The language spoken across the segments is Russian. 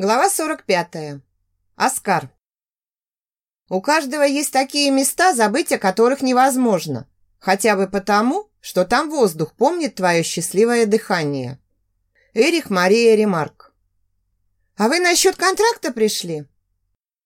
Глава 45. Оскар. У каждого есть такие места, забыть о которых невозможно. Хотя бы потому, что там воздух помнит твое счастливое дыхание. Эрих Мария Ремарк. «А вы насчет контракта пришли?»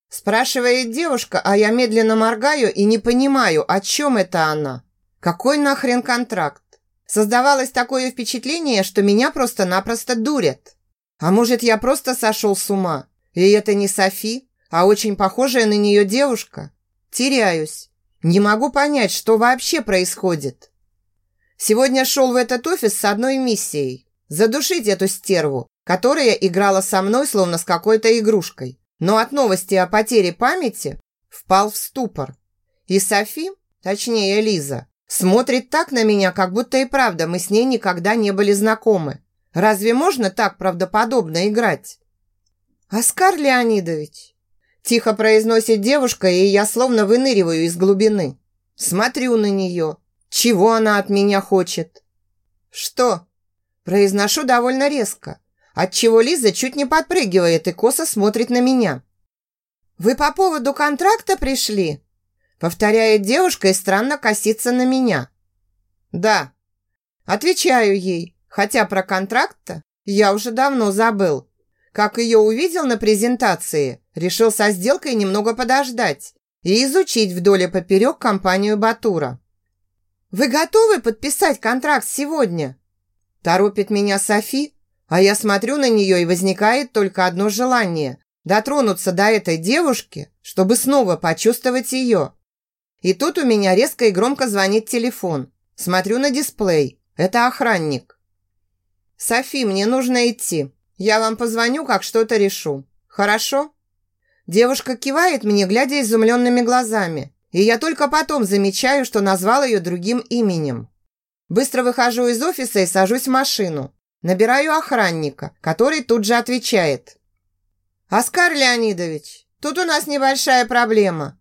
Спрашивает девушка, а я медленно моргаю и не понимаю, о чем это она. Какой нахрен контракт? Создавалось такое впечатление, что меня просто-напросто дурят. А может, я просто сошел с ума? И это не Софи, а очень похожая на нее девушка? Теряюсь. Не могу понять, что вообще происходит. Сегодня шел в этот офис с одной миссией. Задушить эту стерву, которая играла со мной, словно с какой-то игрушкой. Но от новости о потере памяти впал в ступор. И Софи, точнее Лиза, смотрит так на меня, как будто и правда мы с ней никогда не были знакомы. Разве можно так правдоподобно играть? Оскар Леонидович, тихо произносит девушка, и я словно выныриваю из глубины. Смотрю на нее. Чего она от меня хочет? Что? Произношу довольно резко, отчего Лиза чуть не подпрыгивает и косо смотрит на меня. «Вы по поводу контракта пришли?» Повторяет девушка и странно косится на меня. «Да». Отвечаю ей, Хотя про контракт-то я уже давно забыл. Как ее увидел на презентации, решил со сделкой немного подождать и изучить вдоль и поперек компанию Батура. «Вы готовы подписать контракт сегодня?» Торопит меня Софи, а я смотрю на нее и возникает только одно желание – дотронуться до этой девушки, чтобы снова почувствовать ее. И тут у меня резко и громко звонит телефон. Смотрю на дисплей. Это охранник. «Софи, мне нужно идти. Я вам позвоню, как что-то решу. Хорошо?» Девушка кивает мне, глядя изумленными глазами. И я только потом замечаю, что назвал ее другим именем. Быстро выхожу из офиса и сажусь в машину. Набираю охранника, который тут же отвечает. «Оскар Леонидович, тут у нас небольшая проблема».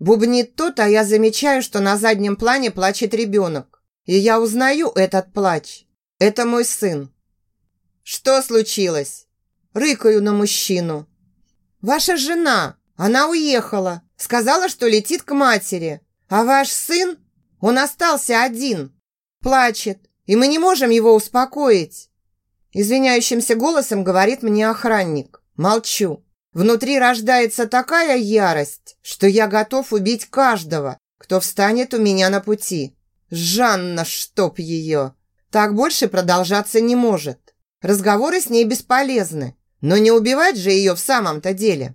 Бубнит тот, а я замечаю, что на заднем плане плачет ребенок. И я узнаю этот плач. Это мой сын. Что случилось? Рыкаю на мужчину. Ваша жена, она уехала. Сказала, что летит к матери. А ваш сын, он остался один. Плачет, и мы не можем его успокоить. Извиняющимся голосом говорит мне охранник. Молчу. Внутри рождается такая ярость, что я готов убить каждого, кто встанет у меня на пути. Жанна, чтоб ее! Так больше продолжаться не может. Разговоры с ней бесполезны, но не убивать же ее в самом-то деле.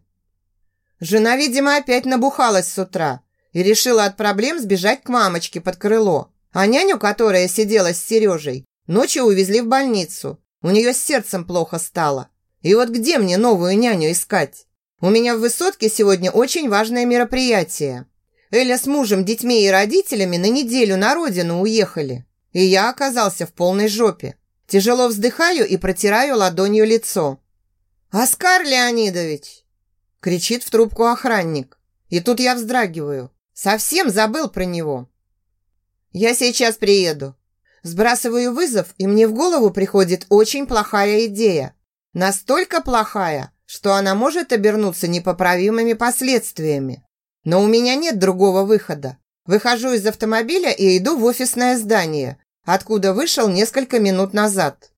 Жена, видимо, опять набухалась с утра и решила от проблем сбежать к мамочке под крыло. А няню, которая сидела с Сережей, ночью увезли в больницу. У нее с сердцем плохо стало. И вот где мне новую няню искать? У меня в высотке сегодня очень важное мероприятие. Эля с мужем, детьми и родителями на неделю на родину уехали. И я оказался в полной жопе. Тяжело вздыхаю и протираю ладонью лицо. «Оскар Леонидович!» кричит в трубку охранник. И тут я вздрагиваю. Совсем забыл про него. «Я сейчас приеду». Сбрасываю вызов, и мне в голову приходит очень плохая идея. Настолько плохая, что она может обернуться непоправимыми последствиями. Но у меня нет другого выхода. Выхожу из автомобиля и иду в офисное здание, откуда вышел несколько минут назад.